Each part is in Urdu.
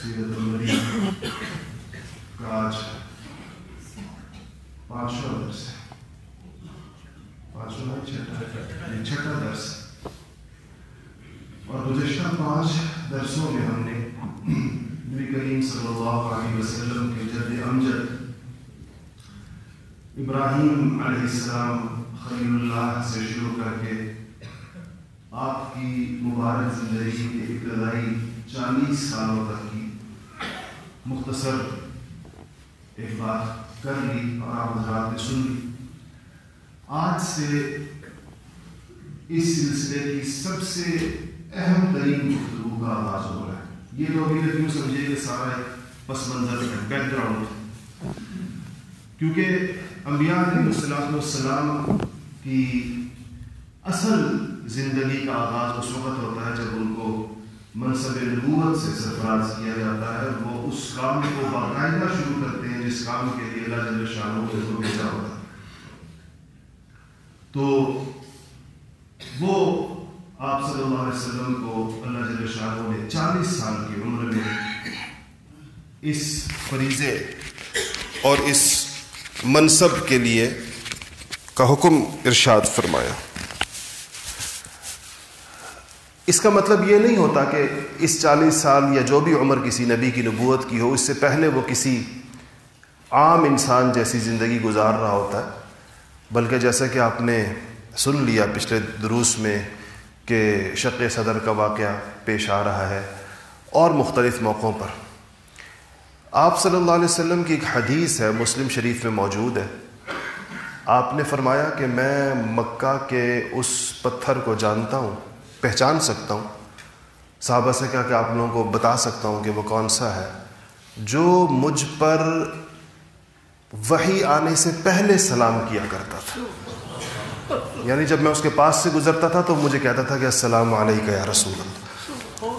سیرت النبی کا آج پانچواں درس ہے۔ پانچواں چھٹا چھٹا درس اور گزشتہ پانچ درسوں میں ہم نے نبی کریم صلی اللہ علیہ وسلم کے جد امجد، ابراہیم علیہ السلام خلیل اللہ سے شروع کر کے آپ کی مبارک زندگی کے ابتدائی چالیس سالوں تک مختصر ایک بات کر لی اور آپ حضرات نے سن لی۔ آج سے اس سلسلے کی سب سے اہم ترین گفتگو کا آغاز ہو رہا ہے۔ یہ تو ابھی تک یوں سمجھے کہ سارا ایک پس منظر ہے بیک گراؤنڈ کیونکہ انبیاء علیہ السلام کی اصل زندگی کا آغاز اس وقت ہوتا ہے جب ان کو منصب نبوت سے سرفراز کیا جاتا ہے وہ اس کام کو باقاعدہ شروع کرتے ہیں جس کام کے لیے اللہ جل شاہ نے ان کو بھیجا ہوتا ہے تو وہ آپ صلی اللہ علیہ وسلم کو اللہ جل شاہ نے چالیس سال کی عمر میں اس فریضے اور اس منصب کے لیے کا حکم ارشاد فرمایا اس کا مطلب یہ نہیں ہوتا کہ اس چالیس سال یا جو بھی عمر کسی نبی کی نبوت کی ہو، اس سے پہلے وہ کسی عام انسان جیسی زندگی گزار رہا ہوتا ہے۔ بلکہ جیسا کہ آپ نے سن لیا پچھلے دروس میں کہ شق صدر کا واقعہ پیش آ رہا ہے اور مختلف موقعوں پر۔ آپ صلی اللہ علیہ وسلم کی ایک حدیث ہے، مسلم شریف میں موجود ہے۔ آپ نے فرمایا کہ میں مکہ کے اس پتھر کو جانتا ہوں۔ پہچان سکتا ہوں۔ صحابہ سے کہا کہ آپ لوگوں کو بتا سکتا ہوں کہ وہ کون سا ہے۔ جو مجھ پر وہی آنے سے پہلے سلام کیا کرتا تھا۔ یعنی جب میں اس کے پاس سے گزرتا تھا تو مجھے کہتا تھا کہ السلام علیکم یا رسول اللہ۔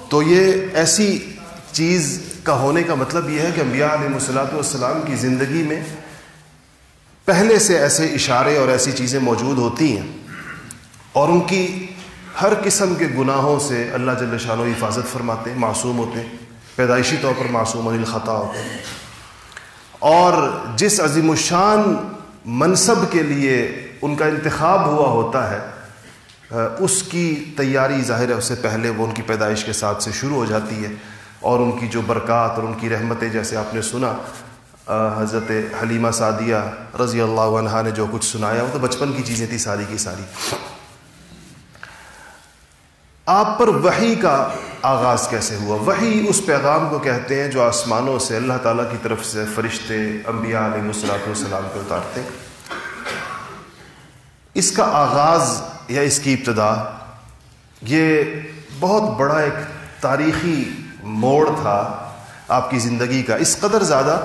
تو یہ ایسی چیز کا ہونے کا مطلب یہ ہے کہ انبیاء علیہ السلاۃ والسلام کی زندگی میں پہلے سے ایسے اشارے اور ایسی چیزیں موجود ہوتی ہیں اور ان کی ہر قسم کے گناہوں سے اللہ جل شاہ حفاظت فرماتے ہیں، معصوم ہوتے ہیں، پیدائشی طور پر معصوم الخطا ہوتے ہیں۔ اور جس عظیم الشان منصب کے لیے ان کا انتخاب ہوا ہوتا ہے، اس کی تیاری ظاہر ہے، اس سے پہلے وہ ان کی پیدائش کے ساتھ سے شروع ہو جاتی ہے۔ اور ان کی جو برکات اور ان کی رحمتیں، جیسے آپ نے سنا حضرت حلیمہ سعدیہ رضی اللہ عنہ نے جو کچھ سنایا، وہ تو بچپن کی چیزیں تھیں، ساری کی ساری۔ آپ پر وہی کا آغاز کیسے ہوا؟ وہی اس پیغام کو کہتے ہیں جو آسمانوں سے اللہ تعالیٰ کی طرف سے فرشتے، انبیاء علیہ السلاۃ والسلام پہ اتارتے اس کا آغاز یا اس کی ابتدا، یہ بہت بڑا ایک تاریخی موڑ تھا آپ کی زندگی کا۔ اس قدر زیادہ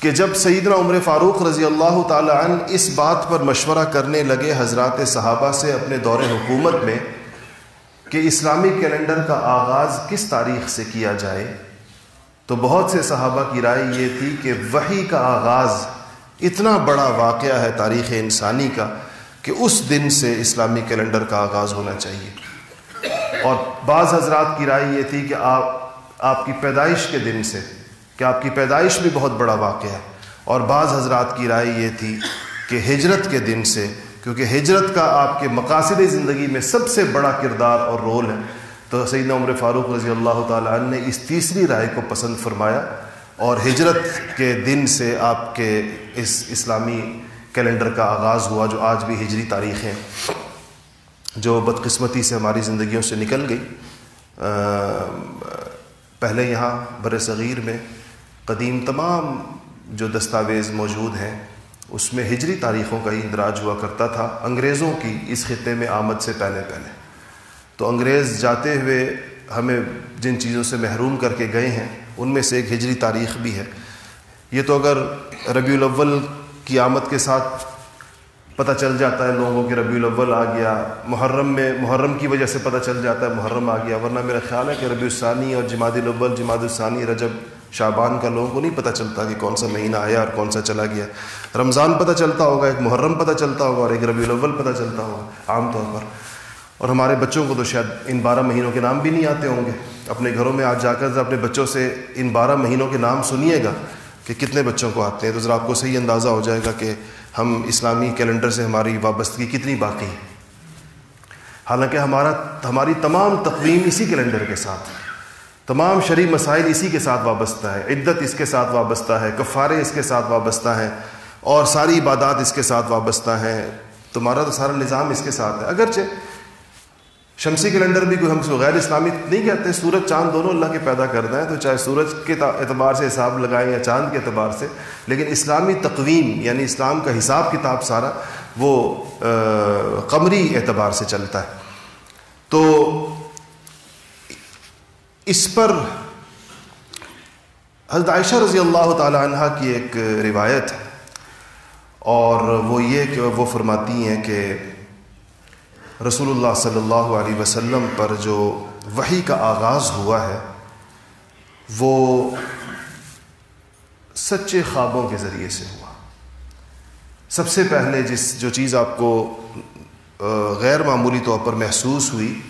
کہ جب سیدنا عمر فاروق رضی اللہ تعالیٰ عنہ اس بات پر مشورہ کرنے لگے حضرات صحابہ سے اپنے دور حکومت میں کہ اسلامی کیلنڈر کا آغاز کس تاریخ سے کیا جائے؟ تو بہت سے صحابہ کی رائے یہ تھی کہ وہی کا آغاز اتنا بڑا واقعہ ہے تاریخ انسانی کا کہ اس دن سے اسلامی کیلنڈر کا آغاز ہونا چاہیے۔ اور بعض حضرات کی رائے یہ تھی کہ آپ آپ کی پیدائش کے دن سے، کہ آپ کی پیدائش بھی بہت بڑا واقعہ ہے۔ اور بعض حضرات کی رائے یہ تھی کہ ہجرت کے دن سے کیونکہ ہجرت کا آپ کے مقاصد زندگی میں سب سے بڑا کردار اور رول ہے۔ تو سیدنا عمر فاروق رضی اللہ تعالیٰ عنہ نے اس تیسری رائے کو پسند فرمایا اور ہجرت کے دن سے آپ کے اس اسلامی کیلنڈر کا آغاز ہوا جو آج بھی ہجری تاریخ ہیں جو بدقسمتی سے ہماری زندگیوں سے نکل گئی۔ پہلے یہاں بر صغیر میں قدیم تمام جو دستاویز موجود ہیں اس میں ہجری تاریخوں کا ہی اندراج ہوا کرتا تھا۔ انگریزوں کی اس خطے میں آمد سے پہلے پہلے۔ تو انگریز جاتے ہوئے ہمیں جن چیزوں سے محروم کر کے گئے ہیں، ان میں سے ایک ہجری تاریخ بھی ہے۔ یہ تو اگر ربیع الاول کی آمد کے ساتھ پتہ چل جاتا ہے لوگوں کے ربیع الاول آ گیا، محرم میں، محرم کی وجہ سے پتہ چل جاتا ہے، محرم آ گیا۔ ورنہ میرا خیال ہے کہ ربیع الثانی اور جماعت الاول جماعت الثانی، رجب شعبان کا لوگوں کو نہیں پتہ چلتا کہ کون سا مہینہ آیا اور کون سا چلا گیا۔ رمضان پتہ چلتا ہوگا، ایک محرم پتہ چلتا ہوگا اور ایک ربیع الاول پتہ چلتا ہوگا، عام طور پر۔ اور ہمارے بچوں کو تو شاید ان بارہ مہینوں کے نام بھی نہیں آتے ہوں گے۔ اپنے گھروں میں آج جا کر اپنے بچوں سے ان بارہ مہینوں کے نام سنیے گا کہ کتنے بچوں کو آتے ہیں، تو ذرا آپ کو صحیح اندازہ ہو جائے گا کہ ہم اسلامی کیلنڈر سے ہماری وابستگی کتنی باقی ہے۔ حالانکہ ہمارا، ہماری تمام تقویم اسی کیلنڈر کے ساتھ۔ تمام شرعی مسائل اسی کے ساتھ وابستہ ہے، عدت اس کے ساتھ وابستہ ہے، کفارے اس کے ساتھ وابستہ ہیں اور ساری عبادات اس کے ساتھ وابستہ ہیں۔ تمہارا تو سارا نظام اس کے ساتھ ہے۔ اگرچہ شمسی کیلنڈر بھی کوئی ہم سے غیر اسلامی نہیں کہتے، سورج چاند دونوں اللہ کے پیدا کرنا ہے تو چاہے سورج کے اعتبار سے حساب لگائیں یا چاند کے اعتبار سے، لیکن اسلامی تقویم یعنی اسلام کا حساب کتاب سارا وہ قمری اعتبار سے چلتا ہے۔ تو اس پر حضرت عائشہ رضی اللہ تعالی عنہ کی ایک روایت ہے اور وہ یہ کہ وہ فرماتی ہیں کہ رسول اللہ صلی اللہ علیہ وسلم پر جو وہی کا آغاز ہوا ہے، وہ سچے خوابوں کے ذریعے سے ہوا۔ سب سے پہلے جس جو چیز آپ کو غیر معمولی طور پر محسوس ہوئی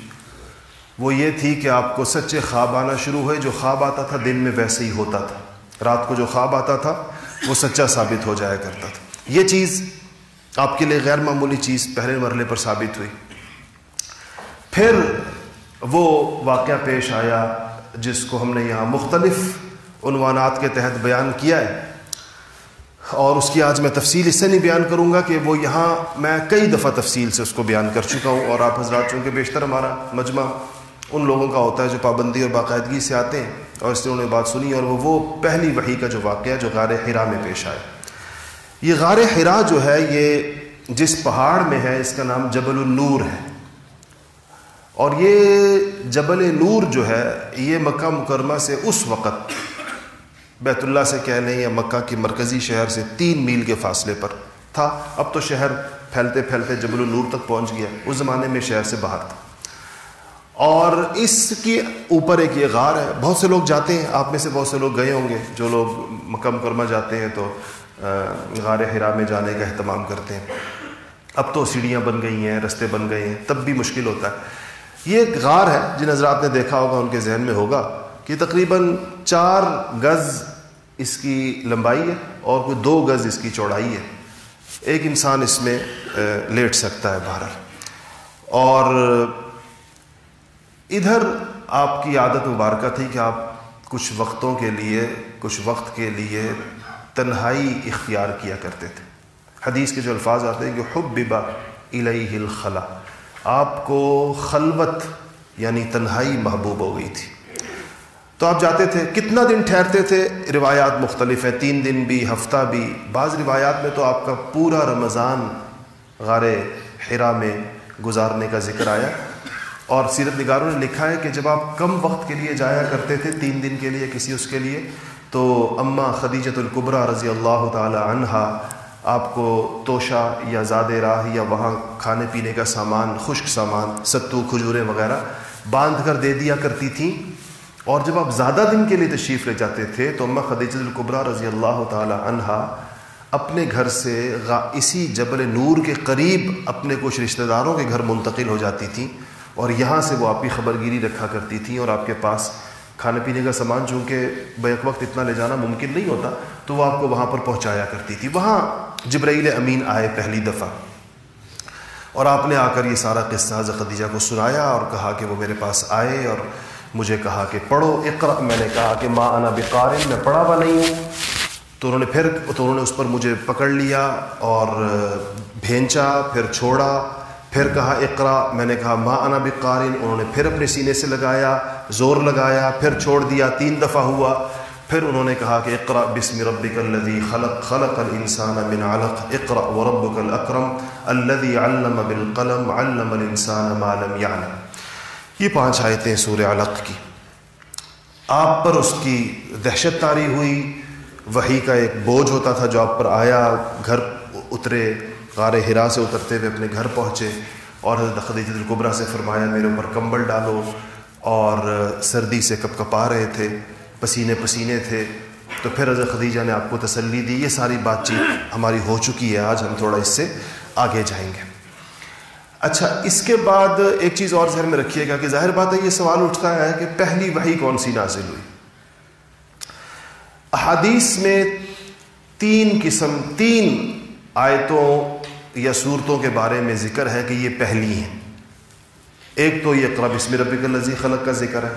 وہ یہ تھی کہ آپ کو سچے خواب آنا شروع ہوئے، جو خواب آتا تھا دن میں ویسے ہی ہوتا تھا۔ رات کو جو خواب آتا تھا، وہ سچا ثابت ہو جایا کرتا تھا۔ یہ چیز آپ کے لیے غیر معمولی چیز پہلے مرحلے پر ثابت ہوئی۔ پھر وہ واقعہ پیش آیا جس کو ہم نے یہاں مختلف عنوانات کے تحت بیان کیا ہے۔ اور اس کی آج میں تفصیل اس سے نہیں بیان کروں گا کہ وہ یہاں میں کئی دفعہ تفصیل سے اس کو بیان کر چکا ہوں اور آپ حضرات چونکہ بیشتر ہمارا مجمع ان لوگوں کا ہوتا ہے جو پابندی اور باقاعدگی سے آتے ہیں اور اس نے انہوں نے بات سنی اور وہ وہ پہلی وحی کا جو واقعہ جو غار حرا میں پیش آئے یہ غار حرا جو ہے، یہ جس پہاڑ میں ہے، اس کا نام جبل النور ہے۔ اور یہ جبل نور جو ہے، یہ مکہ مکرمہ سے اس وقت بیت اللہ سے کہہ لیں یا مکہ کی مرکزی شہر سے تین میل کے فاصلے پر تھا۔ اب تو شہر پھیلتے پھیلتے جبل النور تک پہنچ گیا۔ اس زمانے میں شہر سے باہر تھا۔ اور اس کے اوپر ایک یہ غار ہے۔ بہت سے لوگ جاتے ہیں۔ آپ میں سے بہت سے لوگ گئے ہوں گے۔ جو لوگ مکہ مکرمہ جاتے ہیں تو غار حرا میں جانے کا اہتمام کرتے ہیں۔ اب تو سیڑھیاں بن گئی ہیں، رستے بن گئے ہیں۔ تب بھی مشکل ہوتا ہے۔ یہ ایک غار ہے۔ جن حضرات نے دیکھا ہوگا، ان کے ذہن میں ہوگا کہ تقریباً چار گز اس کی لمبائی ہے اور کوئی دو گز اس کی چوڑائی ہے۔ ایک انسان اس میں لیٹ سکتا ہے باہر اور ادھر آپ کی عادت مبارکہ تھی کہ آپ کچھ وقتوں کے لیے، کچھ وقت کے لیے تنہائی اختیار کیا کرتے تھے۔ حدیث کے جو الفاظ آتے ہیں کہ حب ببا الیہ الخلا، آپ کو خلوت یعنی تنہائی محبوب ہو گئی تھی۔ تو آپ جاتے تھے، کتنا دن ٹھہرتے تھے؟ روایات مختلف ہیں، تین دن بھی، ہفتہ بھی۔ بعض روایات میں تو آپ کا پورا رمضان غار حرا میں گزارنے کا ذکر آیا۔ اور سیرت نگاروں نے لکھا ہے کہ جب آپ کم وقت کے لیے جایا کرتے تھے، تین دن کے لیے کسی اس کے لیے، تو اماں خدیجت القبرہ رضی اللہ تعالی عنہا آپ کو توشہ یا زاد راہ یا وہاں کھانے پینے کا سامان، خشک سامان، ستو، کھجوریں وغیرہ باندھ کر دے دیا کرتی تھیں۔ اور جب آپ زیادہ دن کے لیے تشریف لے جاتے تھے، تو اماں خدیجت القبرہ رضی اللہ تعالی عنہا اپنے گھر سے اسی جبل نور کے قریب اپنے کچھ رشتہ داروں کے گھر منتقل ہو جاتی تھیں۔ اور یہاں سے وہ آپ کی خبر گیری رکھا کرتی تھیں اور آپ کے پاس کھانے پینے کا سامان چونکہ بیک وقت اتنا لے جانا ممکن نہیں ہوتا، تو وہ آپ کو وہاں پر پہنچایا کرتی تھی۔ وہاں جبرائیل امین آئے پہلی دفعہ۔ اور آپ نے آ کر یہ سارا قصہ حضرت خدیجہ کو سنایا اور کہا کہ وہ میرے پاس آئے اور مجھے کہا کہ پڑھو اقرا میں نے کہا کہ ماں انا بقار میں پڑھا ہوا نہیں ہوں۔ تو انہوں نے پھر، تو انہوں نے اس پر مجھے پکڑ لیا اور بھینچا، پھر چھوڑا۔ پھر کہا، اقرا، میں نے کہا ماں انا بقارن، انہوں نے پھر اپنے سینے سے لگایا، زور لگایا، پھر چھوڑ دیا، تین دفعہ ہوا۔ پھر انہوں نے کہا کہ اقرا بسم ربک الذی خلق خلق الانسان من علق، اقرا وربک الاکرم الذي علم بالقلم، علم الانسان ما لم يعلم یہ پانچ آیتیں سورہ علق کی۔ آپ پر اس کی دہشت تاری ہوئی وہی کا ایک بوجھ ہوتا تھا جو آپ پر آیا، گھر اترے۔ غار ہرا سے اترتے ہوئے اپنے گھر پہنچے اور حضرت خدیجہ القبرہ سے فرمایا، میرے اوپر کمبل ڈالو اور سردی سے کپ کپا رہے تھے، پسینے پسینے تھے۔ تو پھر حضرت خدیجہ نے آپ کو تسلی دی۔ یہ ساری بات چیت ہماری ہو چکی ہے۔ آج ہم تھوڑا اس سے آگے جائیں گے۔ اچھا اس کے بعد ایک چیز اور ذہن میں رکھیے گا کہ ظاہر بات ہے، یہ سوال اٹھتا ہے کہ پہلی وہی کون سی نازل ہوئی؟ احادیث میں تین قسم، تین آیتوں یا صورتوں کے بارے میں ذکر ہے کہ یہ پہلی ہیں۔ ایک تو یہ قرب اسم ربک الذی خلق کا ذکر ہے۔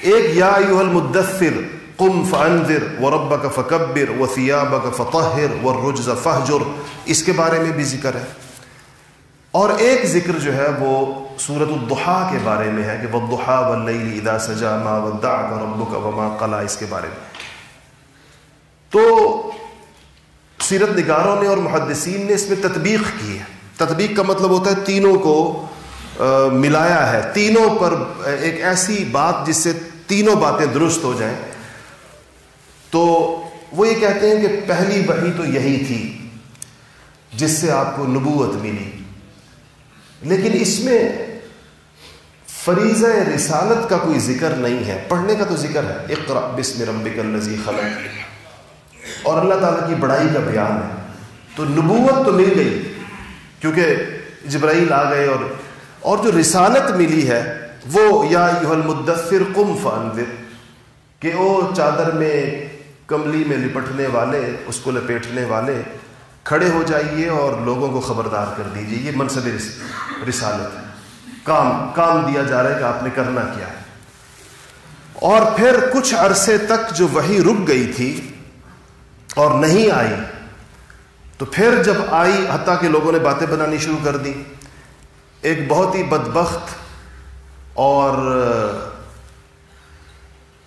ایک یا ایوہ المدثر، قم فانذر وربک فکبر وثیابک فطہر والرجز فہجر اس کے بارے میں بھی ذکر ہے۔ اور ایک ذکر جو ہے وہ سورت الضحا کے بارے میں ہے کہ والضحا واللیل اذا سجا ما ودعک ربک وما قلا، اس کے بارے میں۔ تو سیرت نگاروں نے اور محدثین نے اس میں تطبیق کی ہے۔ تطبیق کا مطلب ہوتا ہے تینوں کو ملایا ہے۔ تینوں پر ایک ایسی بات جس سے تینوں باتیں درست ہو جائیں۔ تو وہ یہ کہتے ہیں کہ پہلی وحی تو یہی تھی جس سے آپ کو نبوت ملی۔ لیکن اس میں فریضہ رسالت کا کوئی ذکر نہیں ہے۔ پڑھنے کا تو ذکر ہے۔ اقرا بسم ربک الذی خلق۔ اور اللہ تعالیٰ کی بڑائی کا بیان ہے۔ تو نبوت تو مل گئی، کیونکہ جبرائیل آ گئے اور اور جو رسالت ملی ہے، وہ یا المدثر قم فانذر، کہ وہ چادر میں کملی میں لپٹنے والے، اس کو لپیٹنے والے، کھڑے ہو جائیے اور لوگوں کو خبردار کر دیجیے۔ یہ منصب رسالت ہے۔ کام کام دیا جا رہا ہے کہ آپ نے کرنا کیا ہے۔ اور پھر کچھ عرصے تک جو وہی رک گئی تھی اور نہیں آئی، تو پھر جب آئی، حتیٰ کہ لوگوں نے باتیں بنانی شروع کر دی ایک بہت ہی بدبخت اور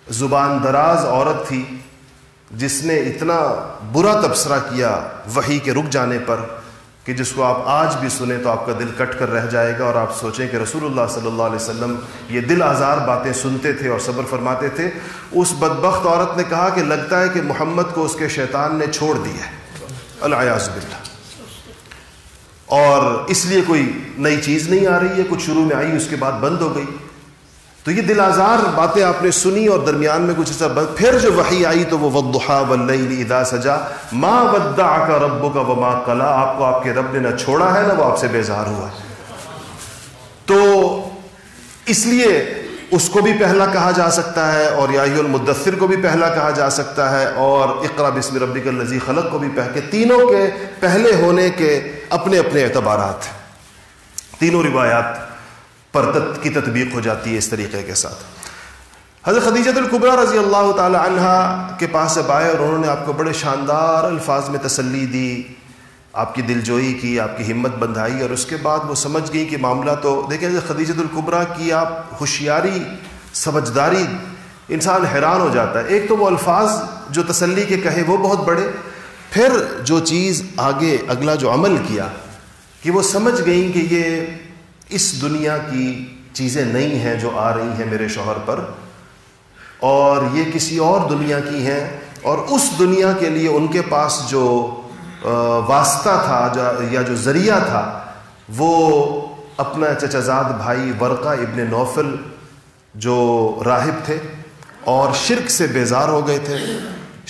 زبان دراز عورت تھی، جس نے اتنا برا تبصرہ کیا وہی کے رک جانے پر۔ کہ جس کو آپ آج بھی سنیں تو آپ کا دل کٹ کر رہ جائے گا اور آپ سوچیں کہ رسول اللہ صلی اللہ علیہ وسلم یہ دل آزار باتیں سنتے تھے اور صبر فرماتے تھے۔ اس بدبخت عورت نے کہا کہ لگتا ہے کہ محمد کو اس کے شیطان نے چھوڑ دیا ہے۔ الیاز باللہ۔ اور اس لیے کوئی نئی چیز نہیں آ رہی ہے۔ کچھ شروع میں آئی، اس کے بعد بند ہو گئی۔ تو یہ دل آزار باتیں آپ نے سنی اور درمیان میں کچھ ایسا پھر جو وحی آئی تو وہ ودحا واللیل اذا سجا ما ودعک ربک وما قلا آپ کو آپ کے رب نے نہ چھوڑا ہے نہ وہ آپ سے بیزار ہوا تو اس لیے اس کو بھی پہلا کہا جا سکتا ہے اور یا المدثر کو بھی پہلا کہا جا سکتا ہے اور اقرا بسم ربک الذی خلق کو بھی پہ کہ تینوں کے پہلے ہونے کے اپنے اپنے اعتبارات۔ تینوں روایات۔ پر کی تطبیق ہو جاتی ہے اس طریقے کے ساتھ۔ حضرت خدیجت القبرہ رضی اللہ تعالی عنہ کے پاس جب آئے اور انہوں نے آپ کو بڑے شاندار الفاظ میں تسلی دی، آپ کی دل جوئی کی، آپ کی ہمت بندھائی اور اس کے بعد وہ سمجھ گئی کہ معاملہ تو دیکھیں حضرت خدیجت القبرہ کی آپ ہوشیاری، سمجھداری انسان حیران ہو جاتا ہے۔ ایک تو وہ الفاظ جو تسلی کے کہے وہ بہت بڑے، پھر جو چیز آگے اگلا جو عمل کیا کہ وہ سمجھ گئیں کہ یہ اس دنیا کی چیزیں نہیں ہیں جو آ رہی ہیں میرے شوہر پر، اور یہ کسی اور دنیا کی ہیں، اور اس دنیا کے لیے ان کے پاس جو واسطہ تھا یا جو ذریعہ تھا، وہ اپنا چچزاد بھائی ورقہ ابن نوفل جو راہب تھے، اور شرک سے بیزار ہو گئے تھے،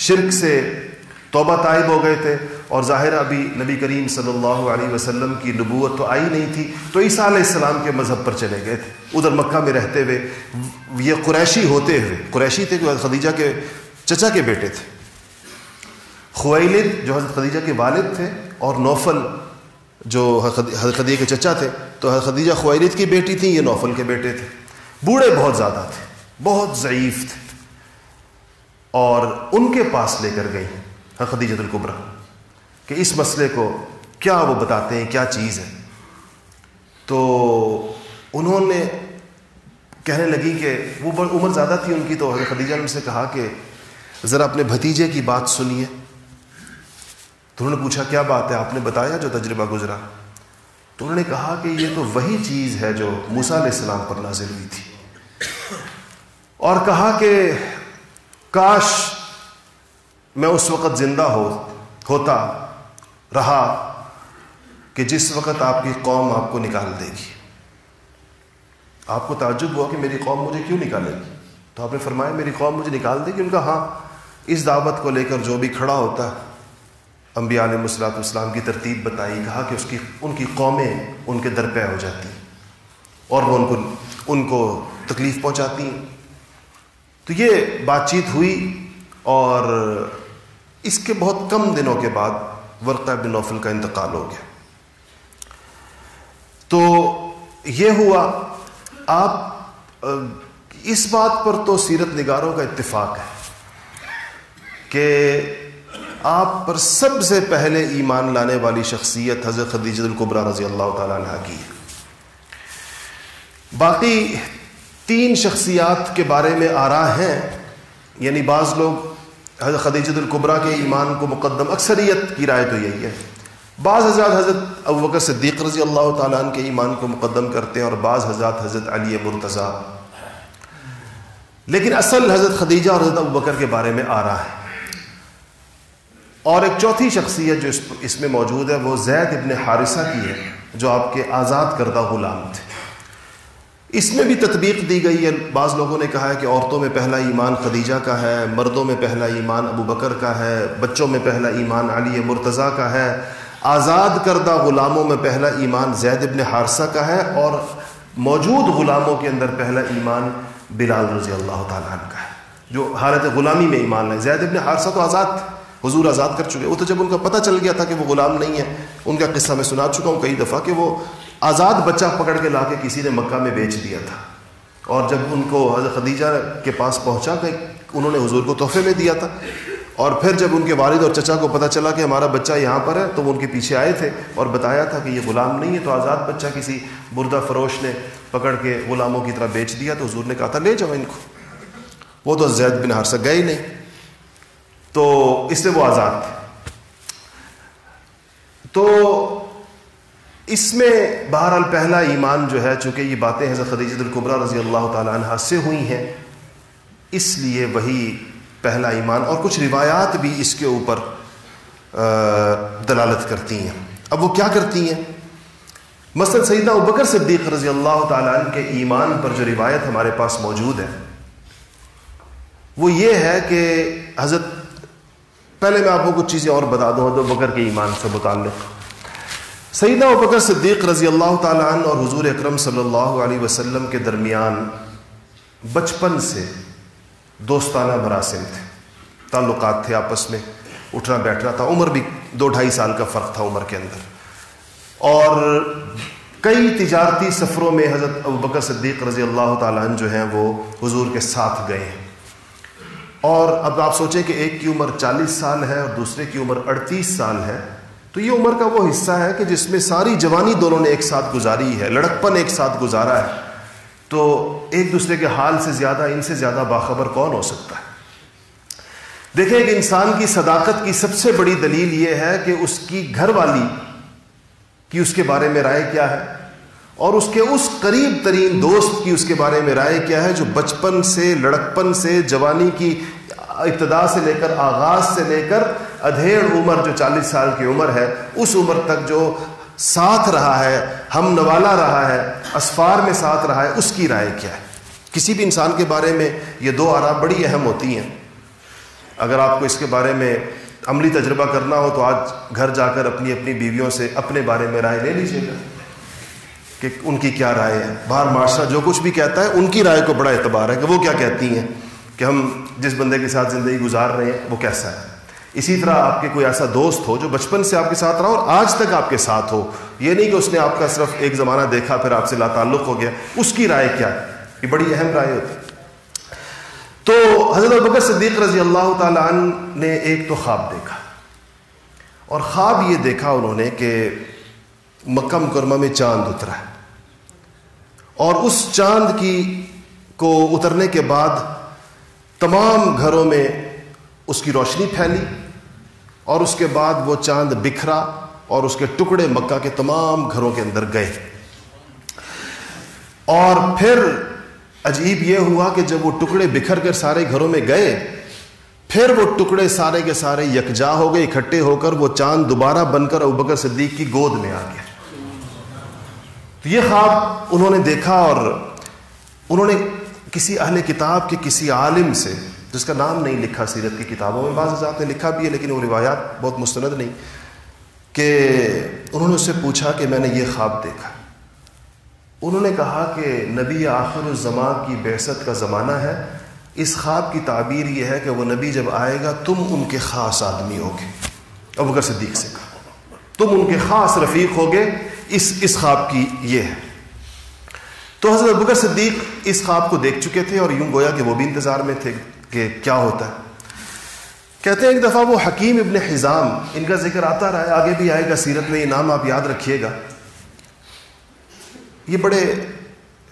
شرک سے توبہ طائب ہو گئے تھے اور ظاہر ابھی نبی کریم صلی اللہ علیہ وسلم کی نبوت تو آئی نہیں تھی، تو عیسیٰ علیہ السلام کے مذہب پر چلے گئے تھے۔ ادھر مکہ میں رہتے ہوئے، یہ قریشی ہوتے ہوئے، قریشی تھے جو خدیجہ کے چچا کے بیٹے تھے۔ خویلد جو حضرت خدیجہ کے والد تھے اور نوفل جو حضرت خدیجہ کے چچا تھے، تو حضرت خدیجہ خویلد کی بیٹی تھیں، یہ نوفل کے بیٹے تھے۔ بوڑھے بہت زیادہ تھے، بہت ضعیف تھے۔ اور ان کے پاس لے کر گئی حضرت خدیجہ القبرہ کہ اس مسئلے کو کیا وہ بتاتے ہیں، کیا چیز ہے؟ تو انہوں نے کہنے لگی کہ وہ عمر زیادہ تھی ان کی، تو حضرت خدیجہ نے ان سے کہا کہ ذرا اپنے بھتیجے کی بات سنیے۔ تو انہوں نے پوچھا، کیا بات ہے؟ آپ نے بتایا جو تجربہ گزرا؟ تو انہوں نے کہا کہ یہ تو وہی چیز ہے جو موسا علیہ السلام پر نازل ہوئی تھی۔ اور کہا کہ کاش میں اس وقت زندہ ہو ہوتا۔ رہا کہ جس وقت آپ کی قوم آپ کو نکال دے گی۔ آپ کو تعجب ہوا کہ میری قوم مجھے کیوں نکالے گی؟ تو آپ نے فرمایا، میری قوم مجھے نکال دے گی؟ ان کا ہاں اس دعوت کو لے کر جو بھی کھڑا ہوتا ہے انبیاء علیہ مسلاط اسلام کی ترتیب بتائی، کہا کہ اس کی، ان کی قومیں ان کے درپے ہو جاتی اور وہ ان کو ان کو تکلیف پہنچاتی۔ ہیں تو یہ بات چیت ہوئی اور اس کے بہت کم دنوں کے بعد ورقہ بن نوفل کا انتقال ہو گیا۔ تو یہ ہوا، آپ اس بات پر تو سیرت نگاروں کا اتفاق ہے کہ آپ پر سب سے پہلے ایمان لانے والی شخصیت حضرت خدیجت القبرہ رضی اللہ تعالیٰ عنہ کی ہے۔ باقی تین شخصیات کے بارے میں آ رہا ہیں یعنی بعض لوگ حضرت خدیجت القبرہ کے ایمان کو مقدم اکثریت کی رائے تو یہی ہے۔ بعض حضرات حضرت ابوبکر صدیق رضی اللہ تعالیٰ عنہ کے ایمان کو مقدم کرتے ہیں اور بعض حضرات حضرت علی مرتضیٰ۔ لیکن اصل حضرت خدیجہ اور حضرت ابوبکر کے بارے میں آ رہا ہے۔ اور ایک چوتھی شخصیت جو اس میں موجود ہے وہ زید ابن حارثہ کی ہے، جو آپ کے آزاد کردہ غلام تھے۔ اس میں بھی تطبیق دی گئی ہے۔ بعض لوگوں نے کہا ہے کہ عورتوں میں پہلا ایمان خدیجہ کا ہے، مردوں میں پہلا ایمان ابو بکر کا ہے، بچوں میں پہلا ایمان علی مرتضیٰ کا ہے۔ آزاد کردہ غلاموں میں پہلا ایمان زید ابن حارثہ کا ہے اور موجود غلاموں کے اندر پہلا ایمان بلال رضی اللہ تعالیٰ عنہ کا ہے۔ جو حالت غلامی میں ایمان ہے زید ابن حارثہ تو آزاد، حضور آزاد کر چکے۔ وہ تو جب ان کا پتہ چل گیا تھا کہ وہ غلام نہیں ہے، ان کا قصہ میں سنا چکا ہوں، کئی دفعہ کہ وہ آزاد بچہ پکڑ کے لا کے کسی نے مکہ میں بیچ دیا تھا۔ اور جب ان کو حضرت خدیجہ کے پاس پہنچا کہ انہوں نے حضور کو تحفے میں دیا تھا، اور پھر جب ان کے والد اور چچا کو پتہ چلا کہ ہمارا بچہ یہاں پر ہے، تو وہ ان کے پیچھے آئے تھے اور بتایا تھا کہ یہ غلام نہیں ہے، تو آزاد بچہ کسی بردہ فروش نے پکڑ کے غلاموں کی طرح بیچ دیا، تو حضور نے کہا تھا، لے جاؤ ان کو۔ وہ تو زید بن حرسہ گئے نہیں۔ تو اس سے وہ آزاد تھے۔ تو اس میں بہرحال پہلا ایمان جو ہے، چونکہ یہ باتیں حضرت خدیجت القبرہ رضی اللہ تعالیٰ عنہ سے ہوئی ہیں، اس لیے وہی پہلا ایمان اور کچھ روایات بھی اس کے اوپر دلالت کرتی ہیں۔ اب وہ کیا کرتی ہیں؟ مثلا سیدنا ابکر صدیق رضی اللہ تعالیٰ عنہ کے ایمان پر جو روایت ہمارے پاس موجود ہے، وہ یہ ہے کہ حضرت، پہلے میں آپ کو کچھ چیزیں اور بتا دوں، حضرت بکر کے ایمان سے متعلق۔ سیدنا ابکر صدیق رضی اللہ تعالیٰ عنہ اور حضور اکرم صلی اللہ علیہ وسلم کے درمیان بچپن سے دوستانہ مراسم تھے۔ تعلقات تھے آپس میں، اٹھنا بیٹھنا تھا۔ عمر بھی دو ڈھائی سال کا فرق تھا عمر کے اندر۔ اور کئی تجارتی سفروں میں حضرت ابوبکر صدیق رضی اللہ تعالیٰ عنہ جو ہیں وہ حضور کے ساتھ گئے ہیں۔ اور اب آپ سوچیں کہ ایک کی عمر چالیس سال ہے اور دوسرے کی عمر اڑتیس سال ہے۔ تو یہ عمر کا وہ حصہ ہے کہ جس میں ساری جوانی دونوں نے ایک ساتھ گزاری ہے، لڑکپن ایک ساتھ گزارا ہے۔ تو ایک دوسرے کے حال سے زیادہ، ان سے زیادہ باخبر کون ہو سکتا ہے؟ دیکھیں کہ انسان کی صداقت کی سب سے بڑی دلیل یہ ہے کہ اس کی گھر والی کی اس کے بارے میں رائے کیا ہے اور اس کے اس قریب ترین دوست کی اس کے بارے میں رائے کیا ہے جو بچپن سے، لڑکپن سے، جوانی کی ابتدا سے لے کر آغاز سے لے کر ادھیڑ عمر جو چالیس سال کی عمر ہے، اس عمر تک جو ساتھ رہا ہے، ہم نوالا رہا ہے، اسفار میں ساتھ رہا ہے، اس کی رائے کیا ہے؟ کسی بھی انسان کے بارے میں یہ دو آرا بڑی اہم ہوتی ہیں۔ اگر آپ کو اس کے بارے میں عملی تجربہ کرنا ہو تو آج گھر جا کر اپنی اپنی بیویوں سے اپنے بارے میں رائے لے لیجیے گا کہ ان کی کیا رائے ہے۔ باہر معاشرہ جو کچھ بھی کہتا ہے، ان کی رائے کو بڑا اعتبار ہے کہ وہ کیا کہتی ہیں کہ ہم جس بندے کے ساتھ زندگی گزار رہے ہیں، وہ کیسا ہے۔ اسی طرح آپ کے کوئی ایسا دوست ہو جو بچپن سے آپ کے ساتھ رہا اور آج تک آپ کے ساتھ ہو، یہ نہیں کہ اس نے آپ کا صرف ایک زمانہ دیکھا، پھر آپ سے لا تعلق ہو گیا۔ اس کی رائے کیا؟ ہے یہ بڑی اہم رائے ہوتی۔ تو حضرت بکر صدیق رضی اللہ تعالیٰ عنہ نے ایک تو خواب دیکھا۔ اور خواب یہ دیکھا انہوں نے کہ مکہ مکرمہ میں چاند اترا ہے۔ اور اس چاند کی کو اترنے کے بعد تمام گھروں میں اس کی روشنی پھیلی۔ اور اس کے بعد وہ چاند بکھرا اور اس کے ٹکڑے مکہ کے تمام گھروں کے اندر گئے۔ اور پھر عجیب یہ ہوا کہ جب وہ ٹکڑے بکھر کر سارے گھروں میں گئے، پھر وہ ٹکڑے سارے کے سارے یکجا ہو گئے، اکٹھے ہو کر وہ چاند دوبارہ بن کر ابکر صدیق کی گود میں آ گیا۔ تو یہ خواب انہوں نے دیکھا اور انہوں نے کسی اہل کتاب کے کسی عالم سے جس کا نام نہیں لکھا سیرت کی کتابوں میں، بعض حضرات نے لکھا بھی ہے، لیکن وہ روایات بہت مستند نہیں۔ کہ انہوں نے اس سے پوچھا کہ میں نے یہ خواب دیکھا۔ انہوں نے کہا کہ نبی آخر الزماں کی بحثت کا زمانہ ہے۔ اس خواب کی تعبیر یہ ہے کہ وہ نبی جب آئے گا، تم ان کے خاص آدمی ہوگے۔ ابو بکر صدیق سے کہا۔ تم ان کے خاص رفیق ہوگے۔ اس اس خواب کی یہ ہے۔ تو حضرت بکر صدیق اس خواب کو دیکھ چکے تھے اور یوں گویا کہ وہ بھی انتظار میں تھے۔ کہ کیا ہوتا ہے۔ کہتے ہیں ایک دفعہ وہ حکیم ابن حزام، ان کا ذکر آتا رہا ہے، آگے بھی آئے گا سیرت میں یہ نام آپ یاد رکھیے گا۔ یہ بڑے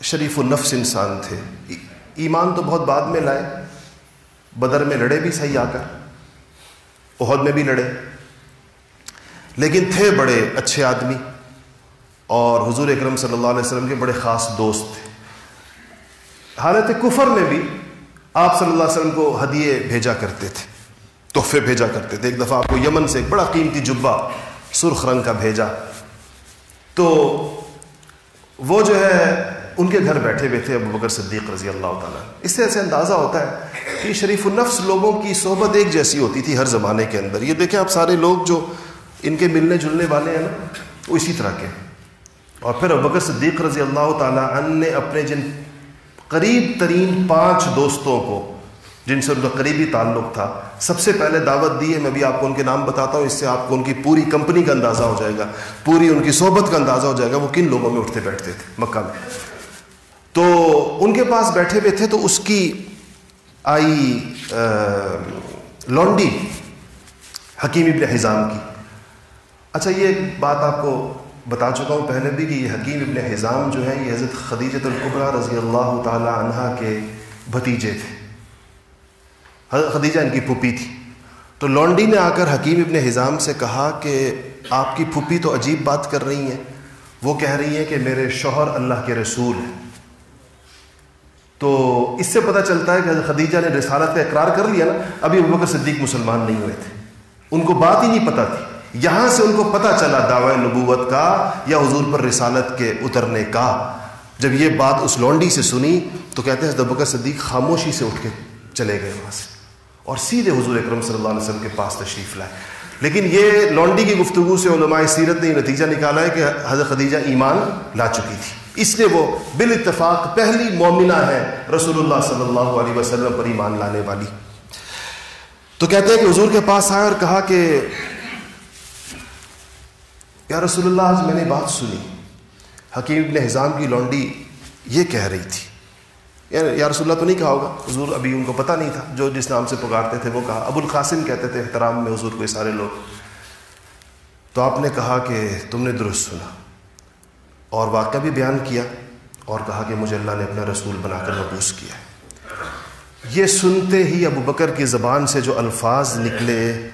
شریف النفس انسان تھے۔ ایمان تو بہت بعد میں لائے، بدر میں لڑے بھی صحیح آ کر عہد میں بھی لڑے۔ لیکن تھے بڑے اچھے آدمی، اور حضور اکرم صلی اللہ علیہ وسلم کے بڑے خاص دوست تھے۔ حالت کفر میں بھی آپ صلی اللہ علیہ وسلم کو ہدیے بھیجا کرتے تھے، تحفے بھیجا کرتے تھے۔ ایک دفعہ آپ کو یمن سے ایک بڑا قیمتی جبہ سرخ رنگ کا بھیجا۔ تو وہ جو ہے، ان کے گھر بیٹھے ہوئے تھے ابو بکر صدیق رضی اللہ تعالیٰ۔ اس سے ایسے اندازہ ہوتا ہے کہ شریف النفس لوگوں کی صحبت ایک جیسی ہوتی تھی ہر زمانے کے اندر۔ یہ دیکھیں آپ سارے لوگ جو ان کے ملنے جلنے والے ہیں نا، وہ اسی طرح کے اور پھر ابکر صدیق رضی اللہ تعالیٰ عنہ نے اپنے جن قریب ترین پانچ دوستوں کو، جن سے ان کا قریبی تعلق تھا۔ سب سے پہلے دعوت دی ہے، میں بھی آپ کو ان کے نام بتاتا ہوں، اس سے آپ کو ان کی پوری کمپنی کا اندازہ ہو جائے گا۔ پوری ان کی صحبت کا اندازہ ہو جائے گا، وہ کن لوگوں میں اٹھتے بیٹھتے تھے؟ مکہ میں۔ تو ان کے پاس بیٹھے ہوئے تھے، تو اس کی آئی لونڈی، حکیم ابن حزام کی۔ اچھا یہ بات آپ کو بتا چکا ہوں پہلے بھی کہ یہ حکیم ابن حزام جو ہے یہ حضرت خدیجت القبرا رضی اللہ تعالی عنہ کے بھتیجے تھے۔ حضرت خدیجہ ان کی پھوپھی تھی۔ تو لونڈی نے آ کر حکیم ابن حزام سے کہا کہ آپ کی پھوپھی تو عجیب بات کر رہی ہیں۔ وہ کہہ رہی ہیں کہ میرے شوہر اللہ کے رسول ہیں۔ تو اس سے پتہ چلتا ہے کہ حضرت خدیجہ نے رسالت کا اقرار کر لیا نا، ابھی ابو بکر صدیق مسلمان نہیں ہوئے تھے۔ ان کو بات ہی نہیں پتہ تھی۔ یہاں سے ان کو پتہ چلا دعوی نبوت کا یا حضور پر رسالت کے اترنے کا۔ جب یہ بات اس لونڈی سے سنی تو کہتے ہیں حضرت صدیق خاموشی سے اٹھ کے چلے گئے وہاں سے اور سیدھے حضور اکرم صلی اللہ علیہ وسلم کے پاس تشریف لائے۔ لیکن یہ لونڈی کی گفتگو سے علماء سیرت نے نتیجہ نکالا ہے کہ حضرت خدیجہ ایمان لا چکی تھی۔ اس لیے وہ بال اتفاق پہلی مومنہ ہے رسول اللہ صلی اللہ علیہ وسلم پر ایمان لانے والی۔ تو کہتے ہیں کہ حضور کے پاس آئے اور کہا کہ یا رسول اللہ، آج میں نے بات سنی۔ حکیم ابن حزام کی لونڈی یہ کہہ رہی تھی۔ یا رسول اللہ تو نہیں کہا ہوگا؟ حضور ابھی ان کو پتہ نہیں تھا۔ جو جس نام سے پکارتے تھے وہ کہا۔ ابو القاسم کہتے تھے احترام میں حضور کو یہ سارے لوگ۔ تو آپ نے کہا کہ تم نے درست سنا۔ اور واقعہ بھی بیان کیا اور کہا کہ مجھے اللہ نے اپنا رسول بنا کر مبوس کیا یہ سنتے ہی ابو بکر کی زبان سے جو الفاظ نکلے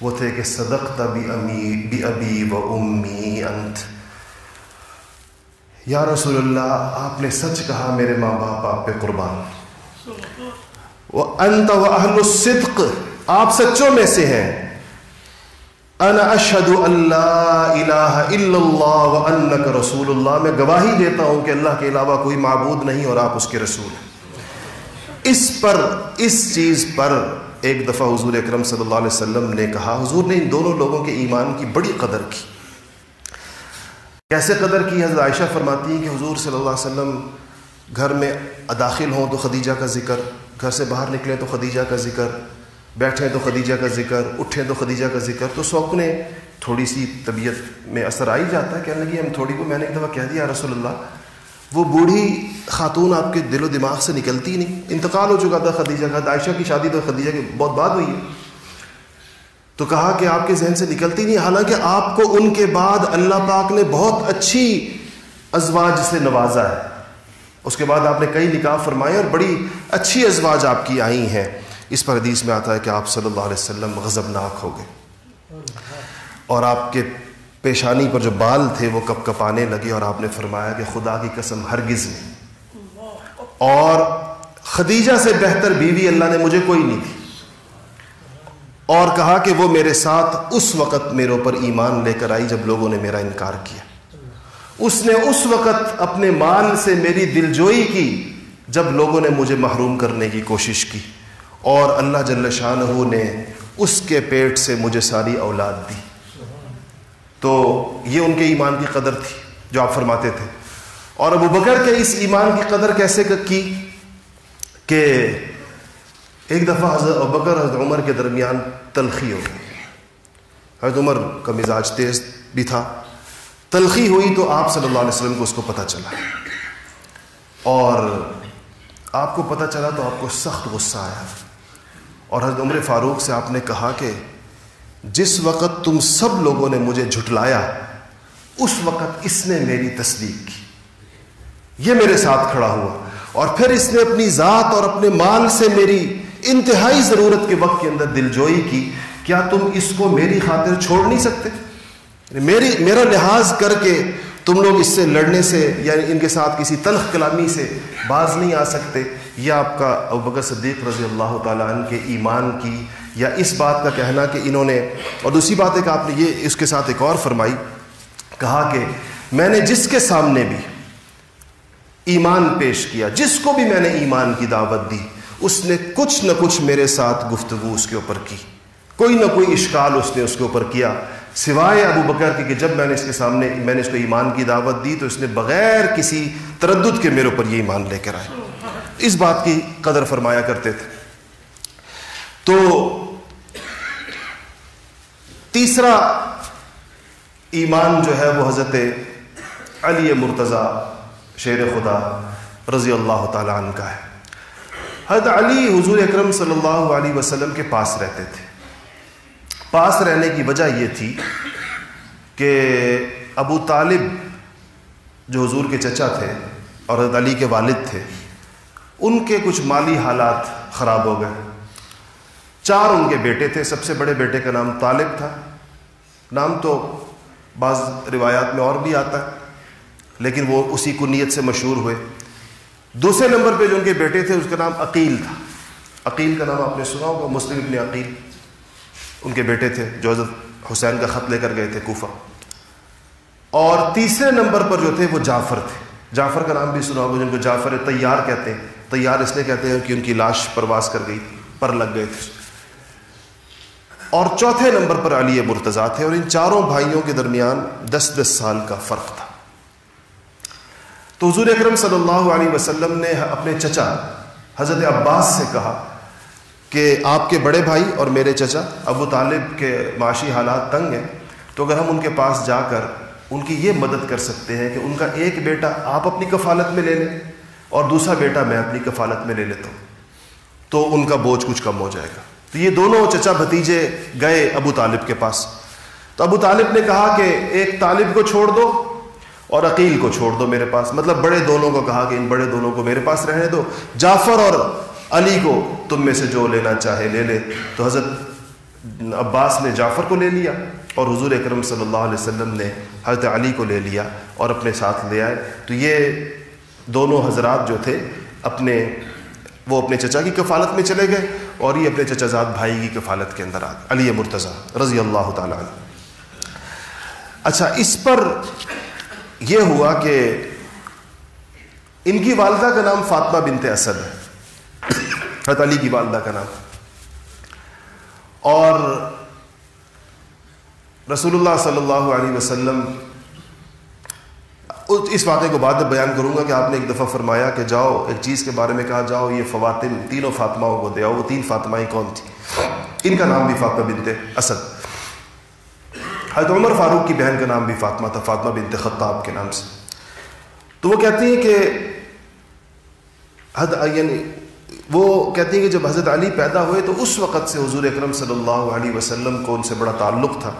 وہ تھے کہ صدق امی بی ابی و امی انت۔ یا رسول اللہ، آپ نے سچ کہا میرے ماں باپ آپ پہ قربان۔ وہ انت و اہل الصدق، آپ سچوں میں سے ہیں۔ انا اشہد اللہ الہ الا اللہ و انک رسول اللہ۔ میں گواہی دیتا ہوں کہ اللہ کے علاوہ کوئی معبود نہیں اور آپ اس کے رسول۔ ہیں اس پر، اس چیز پر ایک دفعہ حضور اکرم صلی اللہ علیہ وسلم نے کہا، حضور نے ان دونوں لوگوں کے ایمان کی بڑی قدر کی۔ کیسے قدر کی؟ حضرت عائشہ فرماتی ہیں کہ حضور صلی اللہ علیہ وسلم گھر میں داخل ہوں تو خدیجہ کا ذکر، گھر سے باہر نکلیں تو خدیجہ کا ذکر، بیٹھیں تو خدیجہ کا ذکر، اٹھیں تو خدیجہ کا ذکر۔ تو سوکنے تھوڑی سی طبیعت میں اثر آئی جاتا ہے، کہنے لگی، ہم تھوڑی کو میں نے ایک دفعہ کہہ دیا، رسول اللہ وہ بوڑھی خاتون آپ کے دل و دماغ سے نکلتی نہیں۔ انتقال ہو چکا تھا خدیجہ کا، عائشہ کی شادی تو خدیجہ کی بہت بات ہوئی ہے۔ تو کہا کہ آپ کے ذہن سے نکلتی نہیں، حالانکہ آپ کو ان کے بعد اللہ پاک نے بہت اچھی ازواج سے نوازا ہے۔ اس کے بعد آپ نے کئی نکاح فرمائے اور بڑی اچھی ازواج آپ کی آئی ہیں۔ اس پر حدیث میں آتا ہے کہ آپ صلی اللہ علیہ وسلم غضب ناک ہو گئے۔ اور آپ کے پیشانی پر جو بال تھے وہ کپ کپانے لگے اور آپ نے فرمایا کہ خدا کی قسم ہرگز نہیں۔ اور خدیجہ سے بہتر بیوی اللہ نے مجھے کوئی نہیں تھی اور کہا کہ وہ میرے ساتھ اس وقت میرے اوپر ایمان لے کر آئی جب لوگوں نے میرا انکار کیا۔ اس نے اس وقت اپنے مال سے میری دلجوئی کی جب لوگوں نے مجھے محروم کرنے کی کوشش کی۔ اور اللہ جل شاہ نے اس کے پیٹ سے مجھے ساری اولاد دی۔ تو یہ ان کے ایمان کی قدر تھی جو آپ فرماتے تھے۔ اور ابو بکر کے اس ایمان کی قدر کیسے کی کہ ایک دفعہ حضرت ابو بکر، حضرت عمر کے درمیان تلخی ہو گئی۔ حضرت عمر کا مزاج تیز بھی تھا۔ تلخی ہوئی تو آپ صلی اللہ علیہ وسلم کو اس کو پتہ چلا۔ اور آپ کو پتہ چلا تو آپ کو سخت غصہ آیا۔ اور حضرت عمر فاروق سے آپ نے کہا کہ جس وقت تم سب لوگوں نے مجھے جھٹلایا، اس وقت اس نے میری تصدیق کی۔ یہ میرے ساتھ کھڑا ہوا۔ اور پھر اس نے اپنی ذات اور اپنے مال سے میری انتہائی ضرورت کے وقت کے اندر دلجوئی کی۔ کیا تم اس کو میری خاطر چھوڑ نہیں سکتے؟ یعنی میری، میرا لحاظ کر کے تم لوگ اس سے لڑنے سے یا ان کے ساتھ کسی تلخ کلامی سے باز نہیں آ سکتے۔ یہ آپ کا ابکر صدیق رضی اللہ تعالیٰ عنہ کے ایمان کی یا اس بات کا کہنا کہ انہوں نے اور دوسری بات ہے کہ آپ نے یہ اس کے ساتھ ایک اور فرمائی، کہا کہ میں نے جس کے سامنے بھی ایمان پیش کیا، جس کو بھی میں نے ایمان کی دعوت دی، اس نے کچھ نہ کچھ میرے ساتھ گفتگو اس کے اوپر کی۔ کوئی نہ کوئی اشکال اس نے اس کے اوپر کیا۔ سوائے ابو بکر کی کہ جب میں نے اس کے سامنے میں نے اس کو ایمان کی دعوت دی تو اس نے بغیر کسی تردد کے میرے اوپر یہ ایمان لے کر آئے۔ اس بات کی قدر فرمایا کرتے تھے۔ تو تیسرا ایمان جو ہے وہ حضرت علی مرتضی شیر خدا رضی اللہ تعالی عنہ کا ہے۔ حضرت علی حضور اکرم صلی اللہ علیہ وسلم کے پاس رہتے تھے۔ پاس رہنے کی وجہ یہ تھی کہ ابو طالب جو حضور کے چچا تھے اور حضرت علی کے والد تھے، ان کے کچھ مالی حالات خراب ہو گئے۔ چار ان کے بیٹے تھے، سب سے بڑے بیٹے کا نام طالب تھا۔ نام تو بعض روایات میں اور بھی آتا ہے، لیکن وہ اسی کنیت سے مشہور ہوئے۔ دوسرے نمبر پہ جو ان کے بیٹے تھے، اس کا نام عقیل تھا۔ عقیل کا نام آپ نے سنا ہوگا، مسلم ابن عقیل۔ ان کے بیٹے تھے، جو حضرت حسین کا خط لے کر گئے تھے کوفہ۔ اور تیسرے نمبر پر جو تھے، وہ جعفر تھے۔ جعفر کا نام بھی سنا ہوگا، جن کو جعفر تیار کہتے ہیں۔ تیار اس لیے کہتے ہیں کہ ان کی لاش پرواز کر گئی پر لگ گئے تھے۔ اور چوتھے نمبر پر علی مرتضی تھے اور ان چاروں بھائیوں کے درمیان دس دس سال کا فرق تھا۔ تو حضور اکرم صلی اللہ علیہ وسلم نے اپنے چچا حضرت عباس سے کہا کہ آپ کے بڑے بھائی اور میرے چچا ابو طالب کے معاشی حالات تنگ ہیں، تو اگر ہم ان کے پاس جا کر ان کی یہ مدد کر سکتے ہیں کہ ان کا ایک بیٹا آپ اپنی کفالت میں لے لیں اور دوسرا بیٹا میں اپنی کفالت میں لے لیتا ہوں، تو ان کا بوجھ کچھ کم ہو جائے گا۔ تو یہ دونوں چچا بھتیجے گئے ابو طالب کے پاس۔ تو ابو طالب نے کہا کہ ایک طالب کو چھوڑ دو اور عقیل کو چھوڑ دو میرے پاس۔ مطلب بڑے دونوں کو کہا کہ ان بڑے دونوں کو میرے پاس رہنے دو۔ جعفر اور علی کو تم میں سے جو لینا چاہے لے لے۔ تو حضرت عباس نے جعفر کو لے لیا اور حضور اکرم صلی اللہ علیہ وسلم نے حضرت علی کو لے لیا اور اپنے ساتھ لے آئے۔ تو یہ دونوں حضرات جو تھے اپنے وہ اپنے چچا کی کفالت میں چلے گئے۔ اور یہ اپنے چچا زاد بھائی کی کفالت کے اندر آ علی مرتضی رضی اللہ تعالیٰ عنہ۔ اچھا اس پر یہ ہوا کہ ان کی والدہ کا نام فاطمہ بنت اسد ہے۔ حضرت علی کی والدہ کا نام۔ اور رسول اللہ صلی اللہ علیہ وسلم اس واقعے کو بعد میں بیان کروں گا کہ آپ نے ایک دفعہ فرمایا کہ جاؤ، ایک چیز کے بارے میں کہا، جاؤ، یہ خواتین، تینوں فاطماؤں کو دے آؤ، وہ تین فاطمائیں کون تھی؟ ان کا نام بھی فاطمہ بنت اسد۔ حضرت عمر فاروق کی بہن کا نام بھی فاطمہ تھا، فاطمہ بنت خطاب کے نام سے۔ تو وہ کہتی ہیں کہ حد یعنی وہ کہتی ہیں کہ جب حضرت علی پیدا ہوئے تو اس وقت سے حضور اکرم صلی اللہ علیہ وسلم کو ان سے بڑا تعلق تھا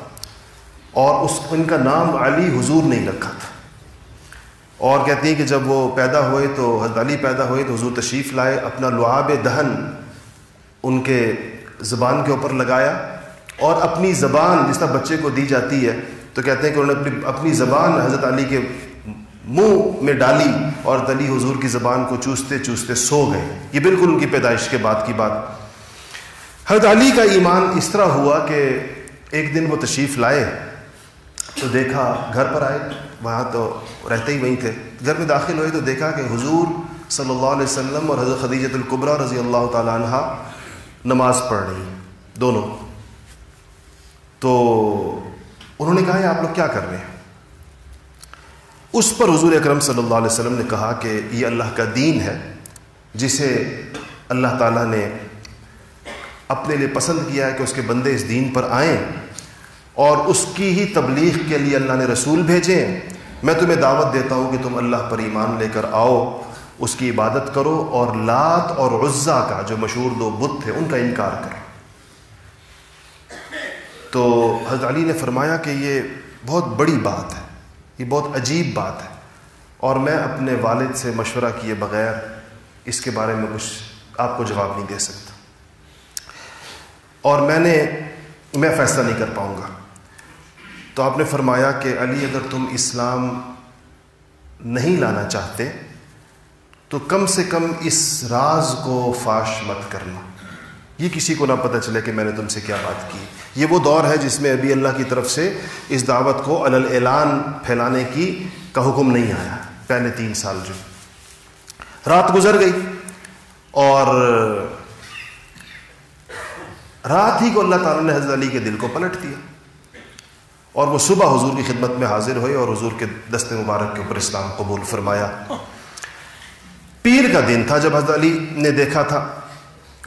اور اس ان کا نام علی حضور نہیں رکھا تھا۔ اور کہتی ہیں کہ جب وہ پیدا ہوئے تو حضرت علی پیدا ہوئے تو حضور تشریف لائے، اپنا لعاب دہن ان کے زبان کے اوپر لگایا اور اپنی زبان جس طرح بچے کو دی جاتی ہے، تو کہتے ہیں کہ انہوں نے اپنی اپنی زبان حضرت علی کے منہ میں ڈالی اور علی حضور کی زبان کو چوستے چوستے سو گئے۔ یہ بالکل ان کی پیدائش کے بعد کی بات۔ حضرت علی کا ایمان اس طرح ہوا کہ ایک دن وہ تشریف لائے تو دیکھا گھر پر آئے۔ وہاں تو رہتے ہی وہیں تھے۔ گھر میں داخل ہوئے تو دیکھا کہ حضور صلی اللہ علیہ وسلم اور حضرت خدیجت القبرہ رضی اللہ تعالیٰ عنہ نماز پڑھ رہی ہیں، دونوں۔ تو انہوں نے کہا، یہ آپ لوگ کیا کر رہے ہیں؟ اس پر حضور اکرم صلی اللہ علیہ وسلم نے کہا کہ یہ اللہ کا دین ہے، جسے اللہ تعالیٰ نے اپنے لیے پسند کیا ہے کہ اس کے بندے اس دین پر آئیں۔ اور اس کی ہی تبلیغ کے لیے اللہ نے رسول بھیجیں میں تمہیں دعوت دیتا ہوں کہ تم اللہ پر ایمان لے کر آؤ، اس کی عبادت کرو اور لات اور عزا کا جو مشہور دو بت تھے ان کا انکار کرو۔ تو حضرت علی نے فرمایا کہ یہ بہت بڑی بات ہے، یہ بہت عجیب بات ہے۔ اور میں اپنے والد سے مشورہ کیے بغیر اس کے بارے میں کچھ آپ کو جواب نہیں دے سکتا۔ اور میں نے، میں فیصلہ نہیں کر پاؤں گا۔ تو آپ نے فرمایا کہ علی اگر تم اسلام نہیں لانا چاہتے، تو کم سے کم اس راز کو فاش مت کرنا۔ یہ کسی کو نہ پتہ چلے کہ میں نے تم سے کیا بات کی۔ یہ وہ دور ہے جس میں ابھی اللہ کی طرف سے اس دعوت کو اعلان پھیلانے کی کا حکم نہیں آیا۔ پہلے تین سال جو۔ رات گزر گئی اور رات ہی کو اللہ تعالیٰ نے حضرت علی کے دل کو پلٹ دیا۔ اور وہ صبح حضور کی خدمت میں حاضر ہوئے اور حضور کے دست مبارک کے اوپر اسلام قبول فرمایا۔ پیر کا دن تھا جب حضرت علی نے دیکھا تھا۔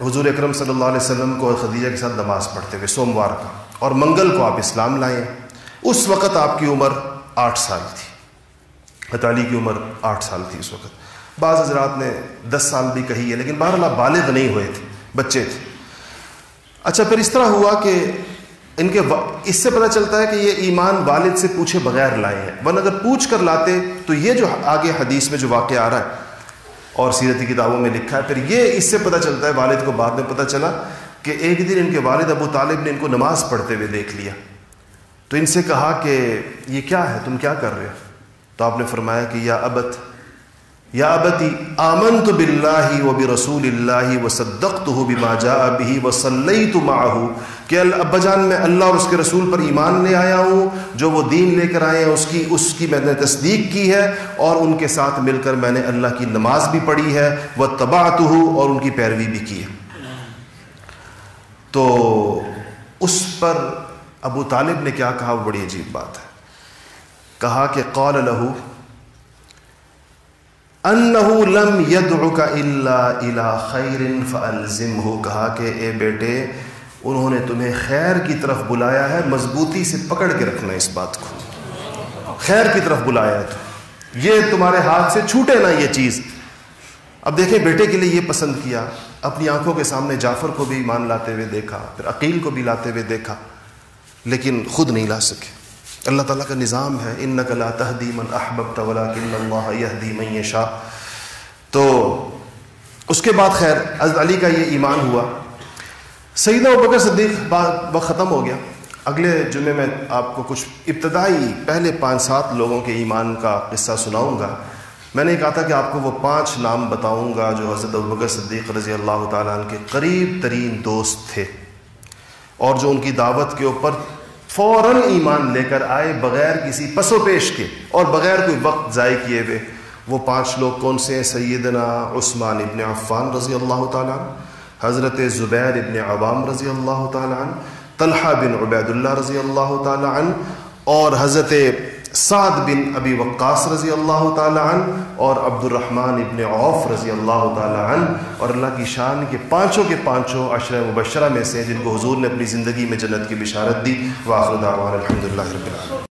حضور اکرم صلی اللہ علیہ وسلم کو خدیجہ کے ساتھ نماز پڑھتے ہوئے سوموار کا اور منگل کو آپ اسلام لائیں۔ اس وقت آپ کی عمر آٹھ سال تھی۔ علی کی عمر آٹھ سال تھی اس وقت۔ بعض حضرات نے دس سال بھی کہی ہے، لیکن بہرحال بالغ نہیں ہوئے تھے، بچے تھے۔ اچھا پھر اس طرح ہوا کہ ان کے اس سے پتہ چلتا ہے کہ یہ ایمان والد سے پوچھے بغیر لائے ہیں۔ ورنہ اگر پوچھ کر لاتے تو یہ جو آگے حدیث میں جو واقعہ آ رہا ہے اور سیرتی کتابوں میں لکھا ہے، پھر یہ اس سے پتہ چلتا ہے، والد کو بعد میں پتہ چلا کہ ایک دن ان کے والد ابو طالب نے ان کو نماز پڑھتے ہوئے دیکھ لیا۔ تو ان سے کہا کہ یہ کیا ہے؟ تم کیا کر رہے ہو؟ تو آپ نے فرمایا کہ یا ابت یا ابتی آمن تو بلّہ و برسول اللہ و صدق تو بما جا ابھی و صلی تو کہ ابا جان میں اللہ اور اس کے رسول پر ایمان لے آیا ہوں، جو وہ دین لے کر آئے ہیں، اس کی اس کی میں نے تصدیق کی ہے، اور ان کے ساتھ مل کر میں نے اللہ کی نماز بھی پڑھی ہے وہ تباہ ہوں اور ان کی پیروی بھی کی ہے۔ تو اس پر ابو طالب نے کیا کہا؟ وہ بڑی عجیب بات ہے۔ کہا کہ قول لہو انہو لم يدعک الا الى خیر فالزمہ کہا کہ اے بیٹے، انہوں نے تمہیں خیر کی طرف بلایا ہے، مضبوطی سے پکڑ کے رکھنا اس بات کو۔ خیر کی طرف بلایا ہے تو۔ یہ تمہارے ہاتھ سے چھوٹے نہ یہ چیز۔ اب دیکھیں، بیٹے کے لیے یہ پسند کیا۔ اپنی آنکھوں کے سامنے جعفر کو بھی ایمان لاتے ہوئے دیکھا، پھر عقیل کو بھی لاتے ہوئے دیکھا، لیکن خود نہیں لا سکے۔ اللہ تعالیٰ کا نظام ہے ان نقلا تحدیم الحبب اللہ شاہ تو اس کے بعد خیر، حضرت علی کا یہ ایمان ہوا۔ سیدہ بکر صدیق وقت ختم ہو گیا۔ اگلے جمعے میں آپ کو کچھ ابتدائی، پہلے پانچ سات لوگوں کے ایمان کا قصہ سناؤں گا۔ میں نے کہا تھا کہ آپ کو وہ پانچ نام بتاؤں گا جو حضرت بکر صدیق رضی اللہ تعالیٰ عنہ کے قریب ترین دوست تھے۔ اور جو ان کی دعوت کے اوپر فوراً ایمان لے کر آئے بغیر کسی پس و پیش کے اور بغیر کوئی وقت ضائع کیے ہوئے۔ وہ پانچ لوگ کون سے ہیں؟ سیدنا عثمان ابن عفان رضی اللہ تعالیٰ عنہ، حضرت زبیر ابن عوام رضی اللہ تعالیٰ عنہ، طلحہ بن عبید اللہ رضی اللہ تعالیٰ عنہ اور حضرت سعد بن ابی وقاص رضی اللہ تعالیٰ عنہ اور عبد الرحمن ابن عوف رضی اللہ تعالیٰ عنہ اور اللہ کی شان کے پانچوں کے پانچوں عشر مبشرہ میں سے جن کو حضور نے اپنی زندگی میں جنت کی بشارت دی واخر دعوان الحمد رب العالمین۔